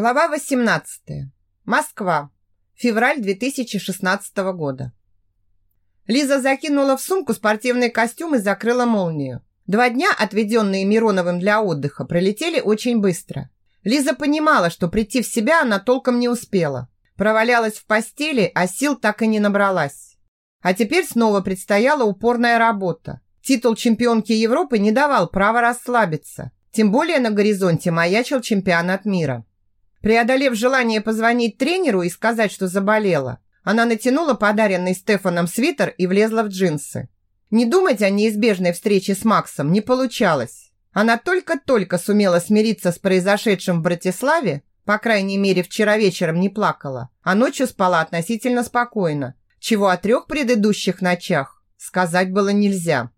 Глава 18. Москва. Февраль 2016 года. Лиза закинула в сумку спортивный костюм и закрыла молнию. Два дня, отведенные Мироновым для отдыха, пролетели очень быстро. Лиза понимала, что прийти в себя она толком не успела. Провалялась в постели, а сил так и не набралась. А теперь снова предстояла упорная работа. Титул чемпионки Европы не давал права расслабиться. Тем более на горизонте маячил чемпионат мира. Преодолев желание позвонить тренеру и сказать, что заболела, она натянула подаренный Стефаном свитер и влезла в джинсы. Не думать о неизбежной встрече с Максом не получалось. Она только-только сумела смириться с произошедшим в Братиславе, по крайней мере, вчера вечером не плакала, а ночью спала относительно спокойно, чего о трех предыдущих ночах сказать было нельзя.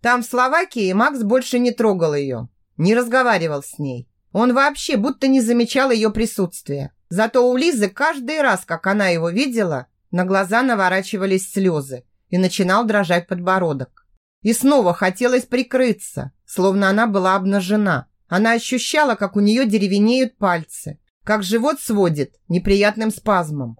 Там, в Словакии, Макс больше не трогал ее, не разговаривал с ней. Он вообще будто не замечал ее присутствия. Зато у Лизы каждый раз, как она его видела, на глаза наворачивались слезы и начинал дрожать подбородок. И снова хотелось прикрыться, словно она была обнажена. Она ощущала, как у нее деревенеют пальцы, как живот сводит неприятным спазмом.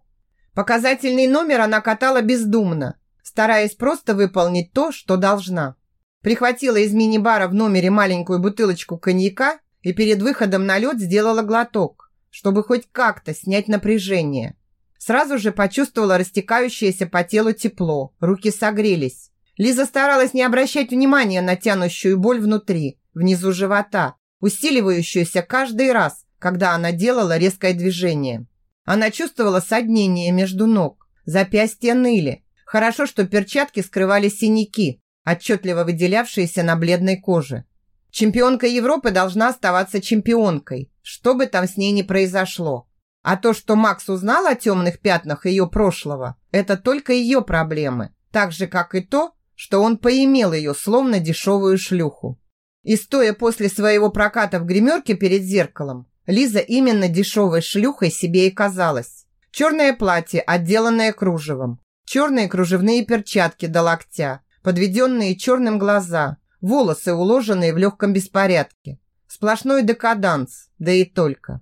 Показательный номер она катала бездумно, стараясь просто выполнить то, что должна. Прихватила из мини-бара в номере маленькую бутылочку коньяка и перед выходом на лед сделала глоток, чтобы хоть как-то снять напряжение. Сразу же почувствовала растекающееся по телу тепло, руки согрелись. Лиза старалась не обращать внимания на тянущую боль внутри, внизу живота, усиливающуюся каждый раз, когда она делала резкое движение. Она чувствовала соднение между ног, запястья ныли. Хорошо, что перчатки скрывали синяки, отчетливо выделявшиеся на бледной коже. Чемпионка Европы должна оставаться чемпионкой, что бы там с ней ни произошло. А то, что Макс узнал о темных пятнах ее прошлого, это только ее проблемы, так же, как и то, что он поимел ее словно дешевую шлюху. И стоя после своего проката в гримерке перед зеркалом, Лиза именно дешевой шлюхой себе и казалась. Черное платье, отделанное кружевом, черные кружевные перчатки до локтя, подведенные черным глаза, волосы уложенные в легком беспорядке. Сплошной декаданс, да и только.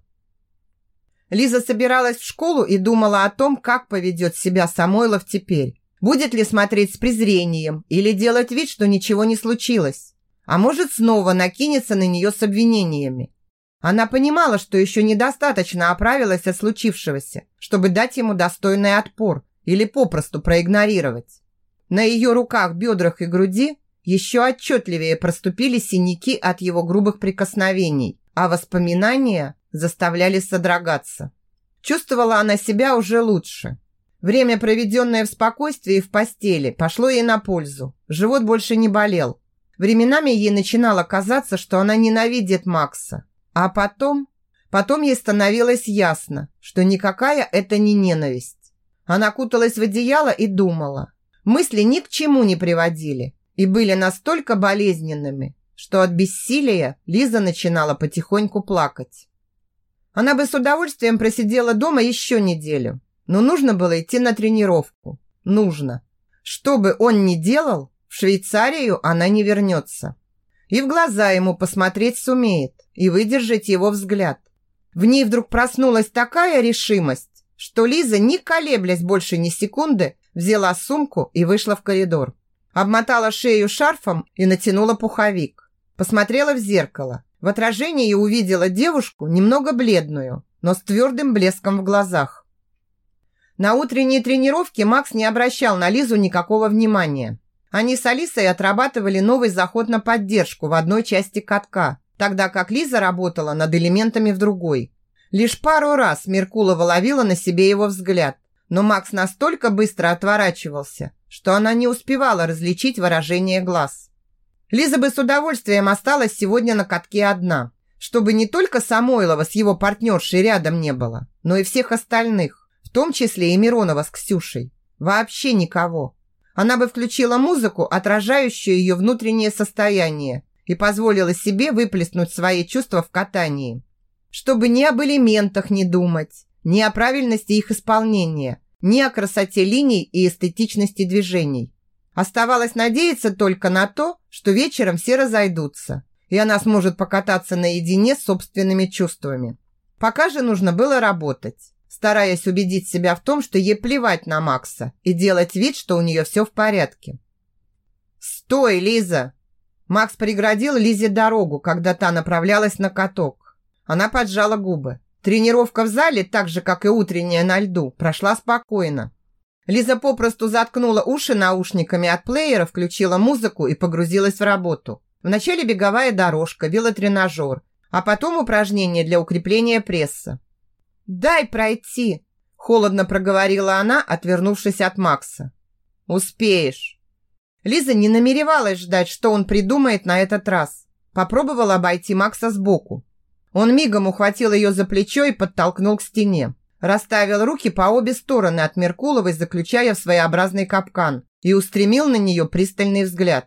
Лиза собиралась в школу и думала о том, как поведет себя Самойлов теперь. Будет ли смотреть с презрением или делать вид, что ничего не случилось? А может, снова накинется на нее с обвинениями? Она понимала, что еще недостаточно оправилась от случившегося, чтобы дать ему достойный отпор или попросту проигнорировать. На ее руках, бедрах и груди еще отчетливее проступили синяки от его грубых прикосновений, а воспоминания заставляли содрогаться. Чувствовала она себя уже лучше. Время, проведенное в спокойствии и в постели, пошло ей на пользу. Живот больше не болел. Временами ей начинало казаться, что она ненавидит Макса. А потом... Потом ей становилось ясно, что никакая это не ненависть. Она куталась в одеяло и думала. Мысли ни к чему не приводили и были настолько болезненными, что от бессилия Лиза начинала потихоньку плакать. Она бы с удовольствием просидела дома еще неделю, но нужно было идти на тренировку. Нужно. Что бы он ни делал, в Швейцарию она не вернется. И в глаза ему посмотреть сумеет, и выдержать его взгляд. В ней вдруг проснулась такая решимость, что Лиза, не колеблясь больше ни секунды, взяла сумку и вышла в коридор. Обмотала шею шарфом и натянула пуховик. Посмотрела в зеркало. В отражении увидела девушку, немного бледную, но с твердым блеском в глазах. На утренней тренировке Макс не обращал на Лизу никакого внимания. Они с Алисой отрабатывали новый заход на поддержку в одной части катка, тогда как Лиза работала над элементами в другой. Лишь пару раз Меркулова ловила на себе его взгляд, но Макс настолько быстро отворачивался, что она не успевала различить выражение глаз. Лиза бы с удовольствием осталась сегодня на катке одна, чтобы не только Самойлова с его партнершей рядом не было, но и всех остальных, в том числе и Миронова с Ксюшей. Вообще никого. Она бы включила музыку, отражающую ее внутреннее состояние, и позволила себе выплеснуть свои чувства в катании. Чтобы ни об элементах не думать, ни о правильности их исполнения – ни о красоте линий и эстетичности движений. Оставалось надеяться только на то, что вечером все разойдутся, и она сможет покататься наедине с собственными чувствами. Пока же нужно было работать, стараясь убедить себя в том, что ей плевать на Макса и делать вид, что у нее все в порядке. «Стой, Лиза!» Макс преградил Лизе дорогу, когда та направлялась на каток. Она поджала губы. Тренировка в зале, так же, как и утренняя на льду, прошла спокойно. Лиза попросту заткнула уши наушниками от плеера, включила музыку и погрузилась в работу. Вначале беговая дорожка, велотренажер, а потом упражнения для укрепления пресса. «Дай пройти!» – холодно проговорила она, отвернувшись от Макса. «Успеешь!» Лиза не намеревалась ждать, что он придумает на этот раз. Попробовала обойти Макса сбоку. Он мигом ухватил ее за плечо и подтолкнул к стене. Расставил руки по обе стороны от Меркуловой, заключая в своеобразный капкан, и устремил на нее пристальный взгляд.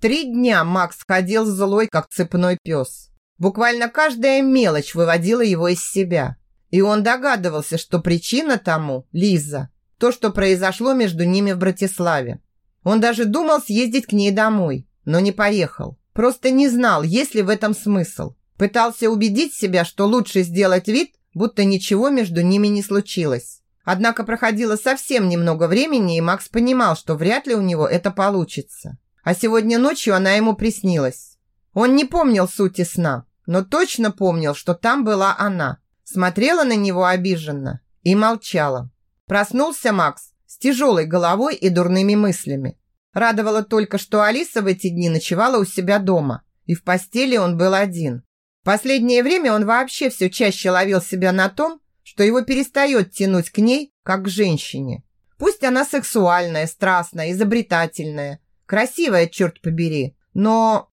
Три дня Макс ходил злой, как цепной пес. Буквально каждая мелочь выводила его из себя. И он догадывался, что причина тому – Лиза. То, что произошло между ними в Братиславе. Он даже думал съездить к ней домой, но не поехал. Просто не знал, есть ли в этом смысл. Пытался убедить себя, что лучше сделать вид, будто ничего между ними не случилось. Однако проходило совсем немного времени, и Макс понимал, что вряд ли у него это получится. А сегодня ночью она ему приснилась. Он не помнил сути сна, но точно помнил, что там была она. Смотрела на него обиженно и молчала. Проснулся Макс с тяжелой головой и дурными мыслями. Радовало только, что Алиса в эти дни ночевала у себя дома, и в постели он был один. Последнее время он вообще все чаще ловил себя на том, что его перестает тянуть к ней, как к женщине. Пусть она сексуальная, страстная, изобретательная, красивая, черт побери, но...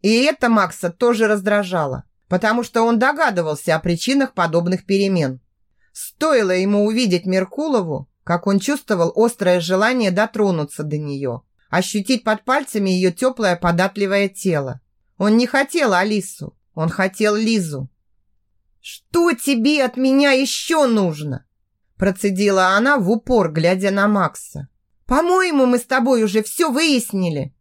И это Макса тоже раздражало, потому что он догадывался о причинах подобных перемен. Стоило ему увидеть Меркулову, как он чувствовал острое желание дотронуться до нее, ощутить под пальцами ее теплое податливое тело. Он не хотел Алису, он хотел Лизу. «Что тебе от меня еще нужно?» Процедила она в упор, глядя на Макса. «По-моему, мы с тобой уже все выяснили».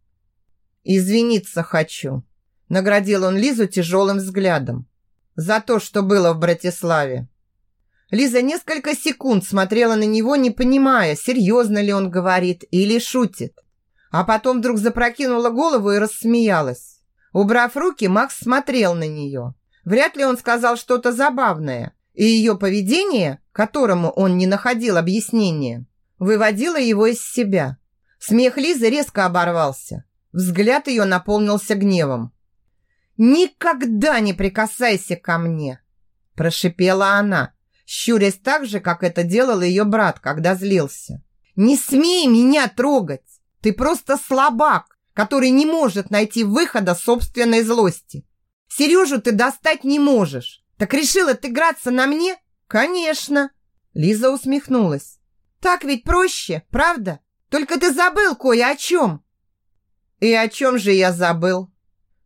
«Извиниться хочу», – наградил он Лизу тяжелым взглядом. «За то, что было в Братиславе». Лиза несколько секунд смотрела на него, не понимая, серьезно ли он говорит или шутит. А потом вдруг запрокинула голову и рассмеялась. Убрав руки, Макс смотрел на нее. Вряд ли он сказал что-то забавное, и ее поведение, которому он не находил объяснения, выводило его из себя. Смех Лизы резко оборвался. Взгляд ее наполнился гневом. «Никогда не прикасайся ко мне!» Прошипела она, щурясь так же, как это делал ее брат, когда злился. «Не смей меня трогать! Ты просто слабак! Который не может найти выхода собственной злости. Сережу ты достать не можешь. Так решил отыграться на мне? Конечно. Лиза усмехнулась. Так ведь проще, правда? Только ты забыл кое о чем. И о чем же я забыл?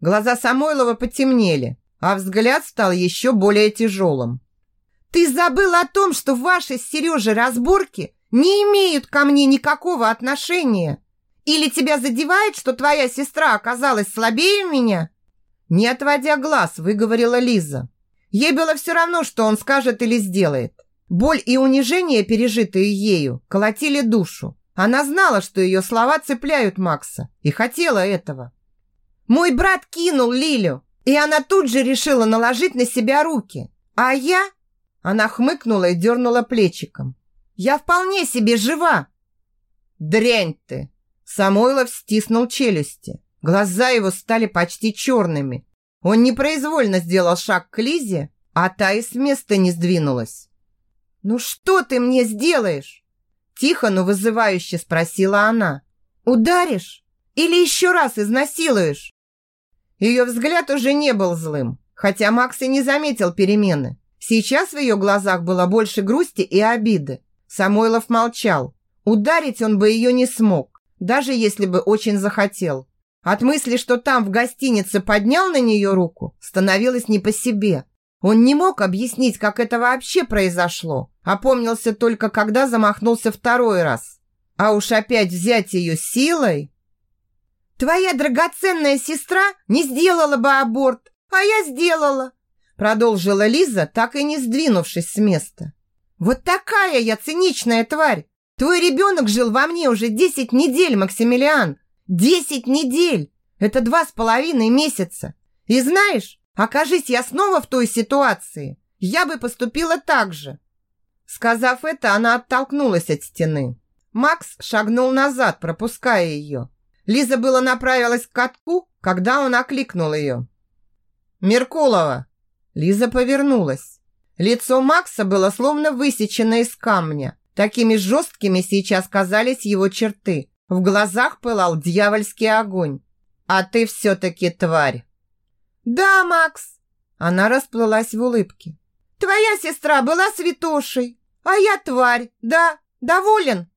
Глаза Самойлова потемнели, а взгляд стал еще более тяжелым. Ты забыл о том, что ваши с Сережей разборки не имеют ко мне никакого отношения. Или тебя задевает, что твоя сестра оказалась слабее меня?» Не отводя глаз, выговорила Лиза. Ей было все равно, что он скажет или сделает. Боль и унижение, пережитые ею, колотили душу. Она знала, что ее слова цепляют Макса, и хотела этого. «Мой брат кинул Лилю, и она тут же решила наложить на себя руки. А я...» Она хмыкнула и дернула плечиком. «Я вполне себе жива!» «Дрянь ты!» Самойлов стиснул челюсти. Глаза его стали почти черными. Он непроизвольно сделал шаг к Лизе, а та и с места не сдвинулась. «Ну что ты мне сделаешь?» Тихо, но вызывающе спросила она. «Ударишь? Или еще раз изнасилуешь?» Ее взгляд уже не был злым, хотя Макс и не заметил перемены. Сейчас в ее глазах было больше грусти и обиды. Самойлов молчал. Ударить он бы ее не смог даже если бы очень захотел. От мысли, что там в гостинице поднял на нее руку, становилось не по себе. Он не мог объяснить, как это вообще произошло. Опомнился только, когда замахнулся второй раз. А уж опять взять ее силой... Твоя драгоценная сестра не сделала бы аборт, а я сделала. продолжила Лиза, так и не сдвинувшись с места. Вот такая я циничная тварь. Твой ребенок жил во мне уже десять недель, Максимилиан. Десять недель! Это два с половиной месяца. И знаешь, окажись я снова в той ситуации, я бы поступила так же. Сказав это, она оттолкнулась от стены. Макс шагнул назад, пропуская ее. Лиза было направилась к катку, когда он окликнул ее. «Меркулова!» Лиза повернулась. Лицо Макса было словно высечено из камня. Такими жесткими сейчас казались его черты. В глазах пылал дьявольский огонь. «А ты все-таки тварь!» «Да, Макс!» Она расплылась в улыбке. «Твоя сестра была святошей, а я тварь, да? Доволен?»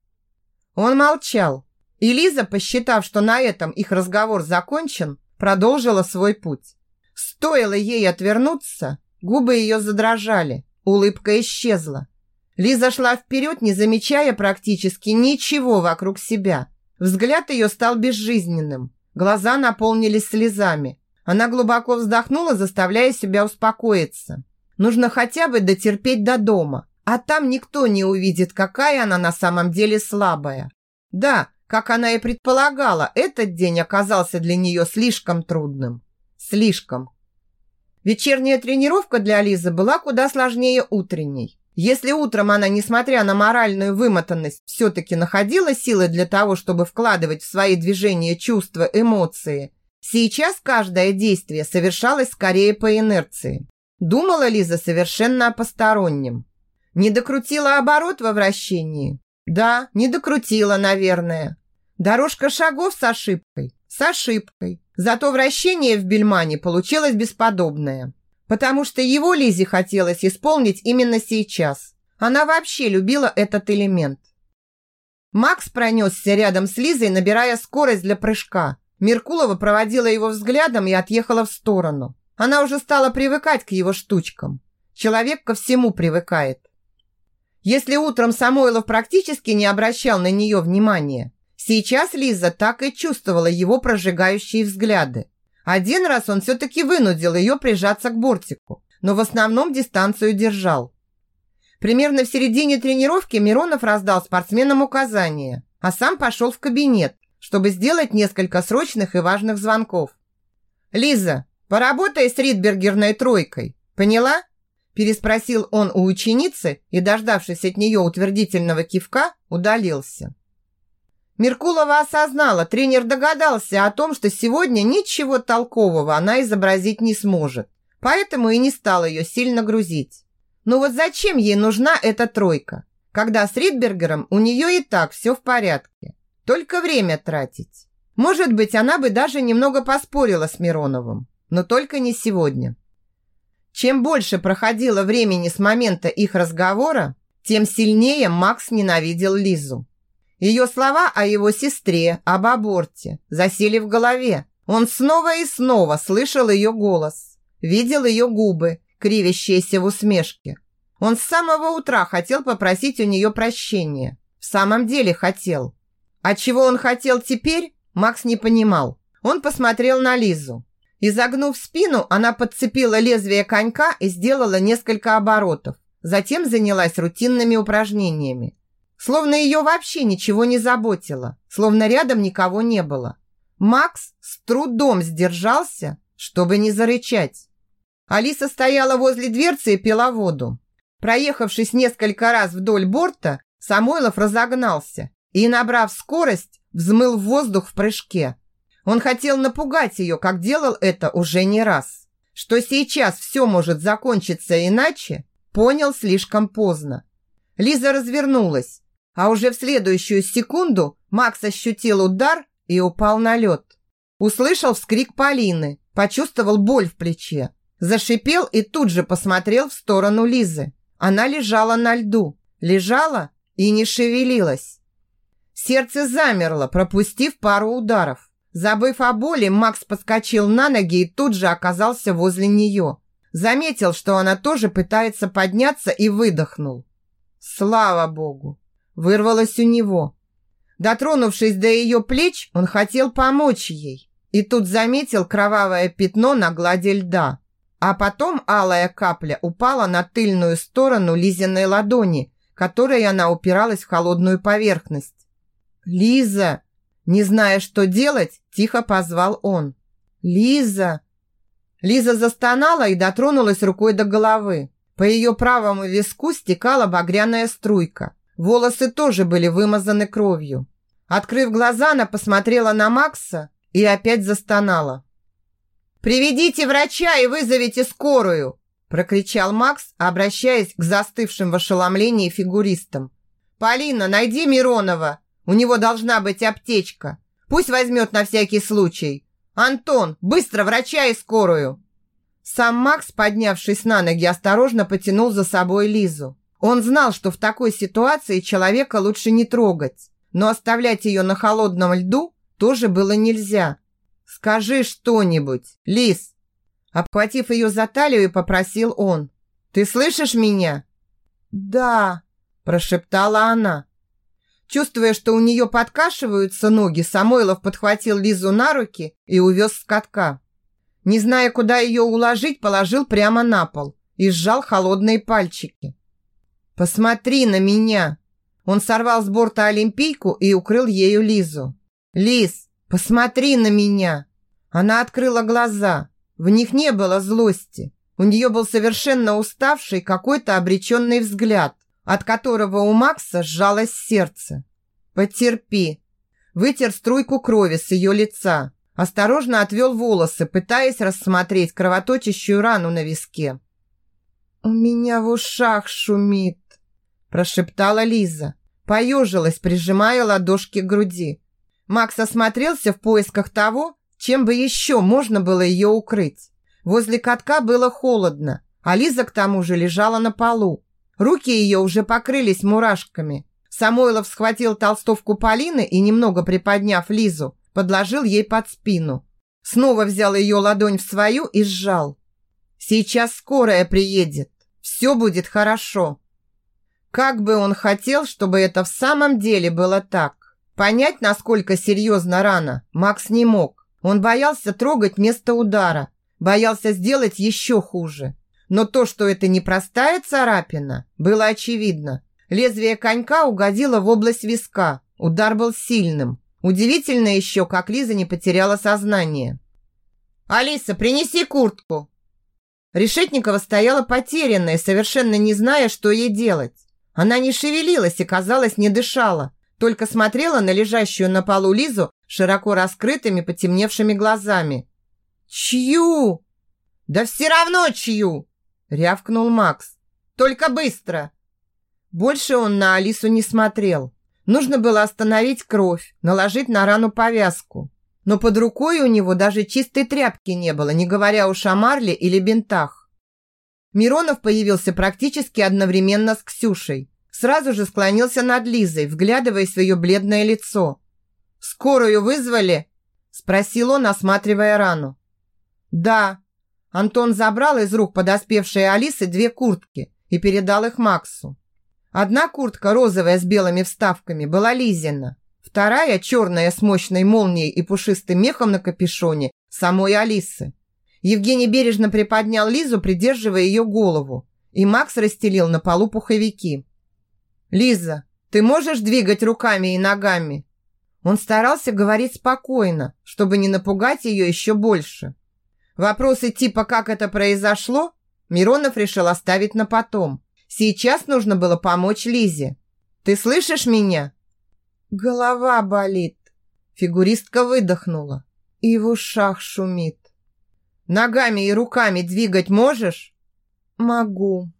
Он молчал, и Лиза, посчитав, что на этом их разговор закончен, продолжила свой путь. Стоило ей отвернуться, губы ее задрожали, улыбка исчезла. Лиза шла вперед, не замечая практически ничего вокруг себя. Взгляд ее стал безжизненным, глаза наполнились слезами. Она глубоко вздохнула, заставляя себя успокоиться. Нужно хотя бы дотерпеть до дома, а там никто не увидит, какая она на самом деле слабая. Да, как она и предполагала, этот день оказался для нее слишком трудным. Слишком. Вечерняя тренировка для Лизы была куда сложнее утренней. Если утром она, несмотря на моральную вымотанность, все-таки находила силы для того, чтобы вкладывать в свои движения чувства, эмоции, сейчас каждое действие совершалось скорее по инерции. Думала Лиза совершенно о постороннем. Не докрутила оборот во вращении? Да, не докрутила, наверное. Дорожка шагов с ошибкой? С ошибкой. Зато вращение в бельмане получилось бесподобное. Потому что его Лизе хотелось исполнить именно сейчас. Она вообще любила этот элемент. Макс пронесся рядом с Лизой, набирая скорость для прыжка. Меркулова проводила его взглядом и отъехала в сторону. Она уже стала привыкать к его штучкам. Человек ко всему привыкает. Если утром Самойлов практически не обращал на нее внимания, сейчас Лиза так и чувствовала его прожигающие взгляды. Один раз он все-таки вынудил ее прижаться к бортику, но в основном дистанцию держал. Примерно в середине тренировки Миронов раздал спортсменам указания, а сам пошел в кабинет, чтобы сделать несколько срочных и важных звонков. «Лиза, поработай с Ридбергерной тройкой, поняла?» Переспросил он у ученицы и, дождавшись от нее утвердительного кивка, удалился. Меркулова осознала, тренер догадался о том, что сегодня ничего толкового она изобразить не сможет, поэтому и не стал ее сильно грузить. Но вот зачем ей нужна эта тройка, когда с Ридбергером у нее и так все в порядке? Только время тратить. Может быть, она бы даже немного поспорила с Мироновым, но только не сегодня. Чем больше проходило времени с момента их разговора, тем сильнее Макс ненавидел Лизу. Ее слова о его сестре, об аборте засели в голове. Он снова и снова слышал ее голос, видел ее губы, кривящиеся в усмешке. Он с самого утра хотел попросить у нее прощения. В самом деле хотел. А чего он хотел теперь, Макс не понимал. Он посмотрел на Лизу. Изогнув спину, она подцепила лезвие конька и сделала несколько оборотов. Затем занялась рутинными упражнениями. Словно ее вообще ничего не заботило, словно рядом никого не было. Макс с трудом сдержался, чтобы не зарычать. Алиса стояла возле дверцы и пила воду. Проехавшись несколько раз вдоль борта, Самойлов разогнался и, набрав скорость, взмыл в воздух в прыжке. Он хотел напугать ее, как делал это уже не раз. Что сейчас все может закончиться иначе, понял слишком поздно. Лиза развернулась, а уже в следующую секунду Макс ощутил удар и упал на лед. Услышал вскрик Полины, почувствовал боль в плече. Зашипел и тут же посмотрел в сторону Лизы. Она лежала на льду, лежала и не шевелилась. Сердце замерло, пропустив пару ударов. Забыв о боли, Макс подскочил на ноги и тут же оказался возле нее. Заметил, что она тоже пытается подняться и выдохнул. Слава богу! Вырвалось у него. Дотронувшись до ее плеч, он хотел помочь ей. И тут заметил кровавое пятно на глади льда. А потом алая капля упала на тыльную сторону Лизиной ладони, которой она упиралась в холодную поверхность. «Лиза!» Не зная, что делать, тихо позвал он. «Лиза!» Лиза застонала и дотронулась рукой до головы. По ее правому виску стекала багряная струйка. Волосы тоже были вымазаны кровью. Открыв глаза, она посмотрела на Макса и опять застонала. «Приведите врача и вызовите скорую!» прокричал Макс, обращаясь к застывшим в ошеломлении фигуристам. «Полина, найди Миронова! У него должна быть аптечка. Пусть возьмет на всякий случай. Антон, быстро врача и скорую!» Сам Макс, поднявшись на ноги, осторожно потянул за собой Лизу. Он знал, что в такой ситуации человека лучше не трогать, но оставлять ее на холодном льду тоже было нельзя. «Скажи что-нибудь, Лиз!» Обхватив ее за талию, попросил он. «Ты слышишь меня?» «Да», – прошептала она. Чувствуя, что у нее подкашиваются ноги, Самойлов подхватил Лизу на руки и увез с катка. Не зная, куда ее уложить, положил прямо на пол и сжал холодные пальчики. «Посмотри на меня!» Он сорвал с борта олимпийку и укрыл ею Лизу. «Лиз, посмотри на меня!» Она открыла глаза. В них не было злости. У нее был совершенно уставший какой-то обреченный взгляд от которого у Макса сжалось сердце. «Потерпи». Вытер струйку крови с ее лица. Осторожно отвел волосы, пытаясь рассмотреть кровоточащую рану на виске. «У меня в ушах шумит», – прошептала Лиза. Поежилась, прижимая ладошки к груди. Макс осмотрелся в поисках того, чем бы еще можно было ее укрыть. Возле катка было холодно, а Лиза к тому же лежала на полу. Руки ее уже покрылись мурашками. Самойлов схватил толстовку Полины и, немного приподняв Лизу, подложил ей под спину. Снова взял ее ладонь в свою и сжал. «Сейчас скорая приедет. Все будет хорошо». Как бы он хотел, чтобы это в самом деле было так. Понять, насколько серьезно рана, Макс не мог. Он боялся трогать место удара, боялся сделать еще хуже. Но то, что это не простая царапина, было очевидно. Лезвие конька угодило в область виска. Удар был сильным. Удивительно еще, как Лиза не потеряла сознание. «Алиса, принеси куртку!» Решетникова стояла потерянная, совершенно не зная, что ей делать. Она не шевелилась и, казалось, не дышала, только смотрела на лежащую на полу Лизу широко раскрытыми потемневшими глазами. «Чью?» «Да все равно чью!» рявкнул Макс. Только быстро. Больше он на Алису не смотрел. Нужно было остановить кровь, наложить на рану повязку. Но под рукой у него даже чистой тряпки не было, не говоря уж о марле или бинтах. Миронов появился практически одновременно с Ксюшей. Сразу же склонился над Лизой, вглядываясь в ее бледное лицо. «Скорую вызвали?» – спросил он, осматривая рану. «Да», Антон забрал из рук подоспевшей Алисы две куртки и передал их Максу. Одна куртка, розовая с белыми вставками, была Лизина. Вторая, черная с мощной молнией и пушистым мехом на капюшоне, самой Алисы. Евгений бережно приподнял Лизу, придерживая ее голову, и Макс расстелил на полу пуховики. «Лиза, ты можешь двигать руками и ногами?» Он старался говорить спокойно, чтобы не напугать ее еще больше. Вопросы типа «как это произошло?» Миронов решил оставить на потом. Сейчас нужно было помочь Лизе. «Ты слышишь меня?» «Голова болит», – фигуристка выдохнула. «И в ушах шумит». «Ногами и руками двигать можешь?» «Могу».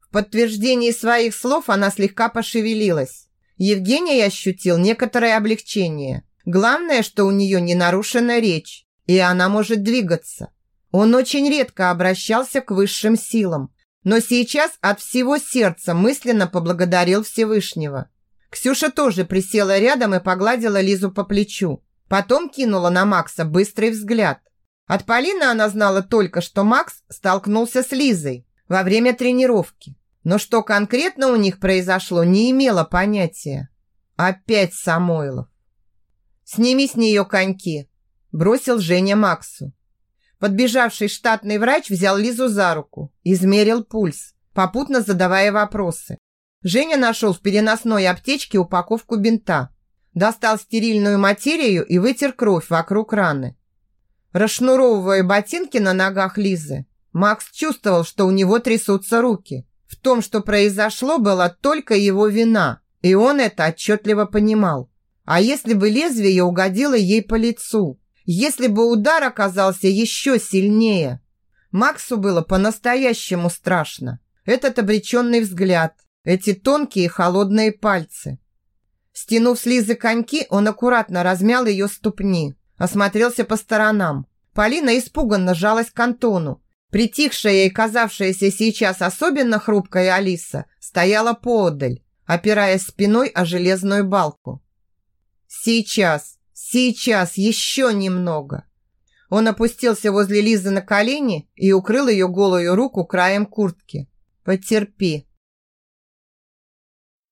В подтверждении своих слов она слегка пошевелилась. Евгений ощутил некоторое облегчение. Главное, что у нее не нарушена речь и она может двигаться. Он очень редко обращался к высшим силам, но сейчас от всего сердца мысленно поблагодарил Всевышнего. Ксюша тоже присела рядом и погладила Лизу по плечу. Потом кинула на Макса быстрый взгляд. От Полины она знала только, что Макс столкнулся с Лизой во время тренировки. Но что конкретно у них произошло, не имела понятия. Опять Самойлов. «Сними с нее коньки», бросил Женя Максу. Подбежавший штатный врач взял Лизу за руку, измерил пульс, попутно задавая вопросы. Женя нашел в переносной аптечке упаковку бинта, достал стерильную материю и вытер кровь вокруг раны. Расшнуровывая ботинки на ногах Лизы, Макс чувствовал, что у него трясутся руки. В том, что произошло, была только его вина, и он это отчетливо понимал. А если бы лезвие угодило ей по лицу? Если бы удар оказался еще сильнее? Максу было по-настоящему страшно. Этот обреченный взгляд, эти тонкие холодные пальцы. Стянув с Лизы коньки, он аккуратно размял ее ступни, осмотрелся по сторонам. Полина испуганно жалась к Антону. Притихшая и казавшаяся сейчас особенно хрупкая Алиса стояла поодаль, опираясь спиной о железную балку. «Сейчас!» Сейчас еще немного. Он опустился возле Лизы на колени и укрыл ее голую руку краем куртки. Потерпи.